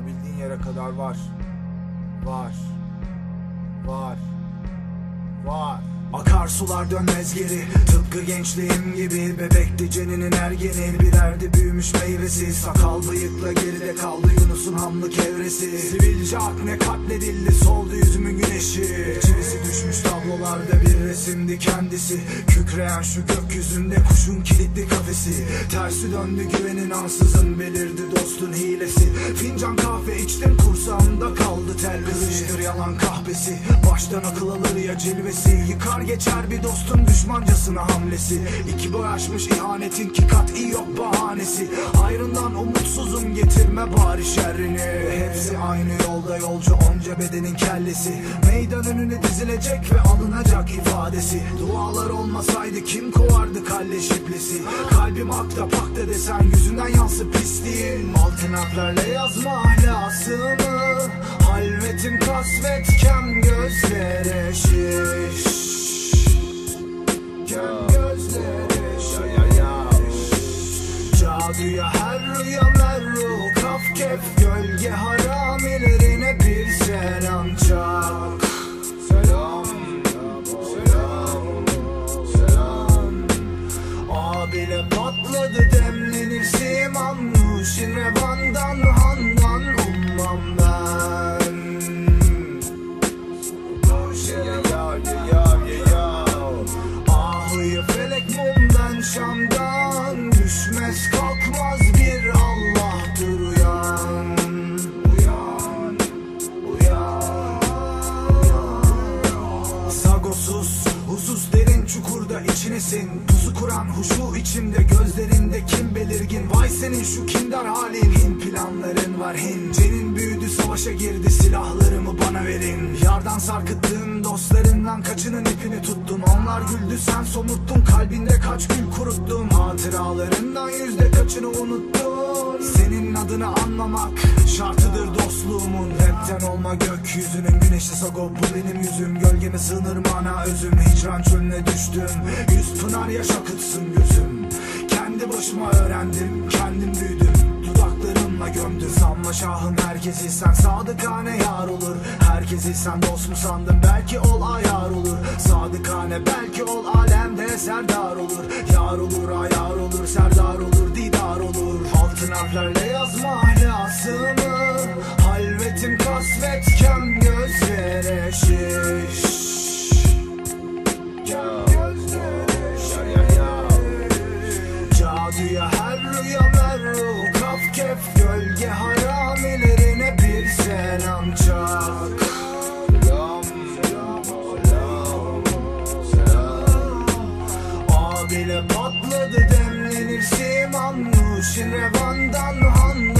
Varabildiğin yere kadar var. Var. Var. Var. Akarsular dönmez geri. Tıpkı gençliğim gibi. Bebekti ceninin ergeni Birerdi büyümüş meyvesi. Sakal bıyıkla geride kaldı Yunus'un hamlık evresi Sivilce akne katledildi. Soldu yüzümün güneşi. Çivisi düşmüş tablolarda bir resimdi kendisi. Kükreyen şu gökyüzünde kuşun kilitli kafesi. Tersi döndü güvenin ansızın. Belirdi dostun hilesi. Fincan kahve içtim. Kursağımda kaldı telbisi Kırıştır yalan kahvesi Baştan akıl alır ya cilvesi. Yıkar geçer bir dostun düşmancasına hamlesi. İki boy aşmış ihanetin ki kat'i yok bahanesi. Hayrından umutsuzum getirme bari şerrini. Hepsi aynı yolda yolcu onca bedenin kellesi. Meydan önüne dizilecek ve alınacak ifadesi. Dualar olmasaydı kim kovardı kalle şiplesi Kalbim akta pakta desen yüzünden yansı pisliğin. Altın harflerle yazma ahlasımı Halvetim kasvet gölge haramilerine bir selam çak içinesin Pusu kuran huşu içimde gözlerinde kim belirgin? Vay senin şu kindar halin. Hin planların var hin. Cenin büyüdü savaşa girdi silahlarımı bana verin. Yardan sarkıttığın dostlarından kaçının ipini tuttun Onlar güldü sen somuttun. Kalbinde kaç gül kuruttun Hatıralarından yüzde kaçını unuttun Senin adını anmamak şartıdır Rapten olma gökyüzünün güneşi sago bu benim yüzüm. Gölgeme sığınır mana özüm. Hicran çölüne düştüm. Yüz pınar yaş akıtsın gözüm. Kendi başıma öğrendim kendim büyüdüm. Dudaklarımla gömdüm. Sanma şahım herkesi. Sen sadıkane yar olur. Herkesi sen dost mu sandın? Belki ol ayar olur. Sadıkane belki ol alemde serdar olur. Yar olur ayar olur serdar olur didar olur. Altın harflerle yazma ahlasımı Kem gözlere şiş. Gözlere şiş. Caduya her rüya merru Kaf kef. Gölge haramilerine bir selam çak. Selam Selam Selam Abile patladı demlenir siman. Nuşin revandan handan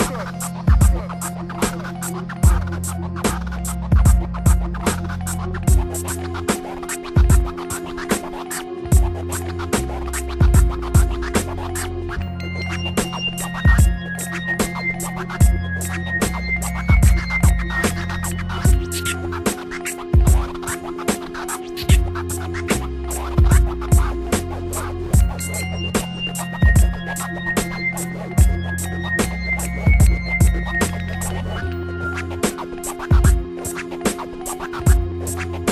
Thank you.